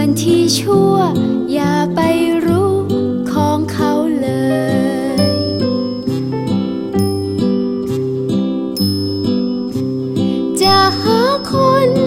วนที่ชั่ว อย่าไปรู้ของเขาเลย จะหาคน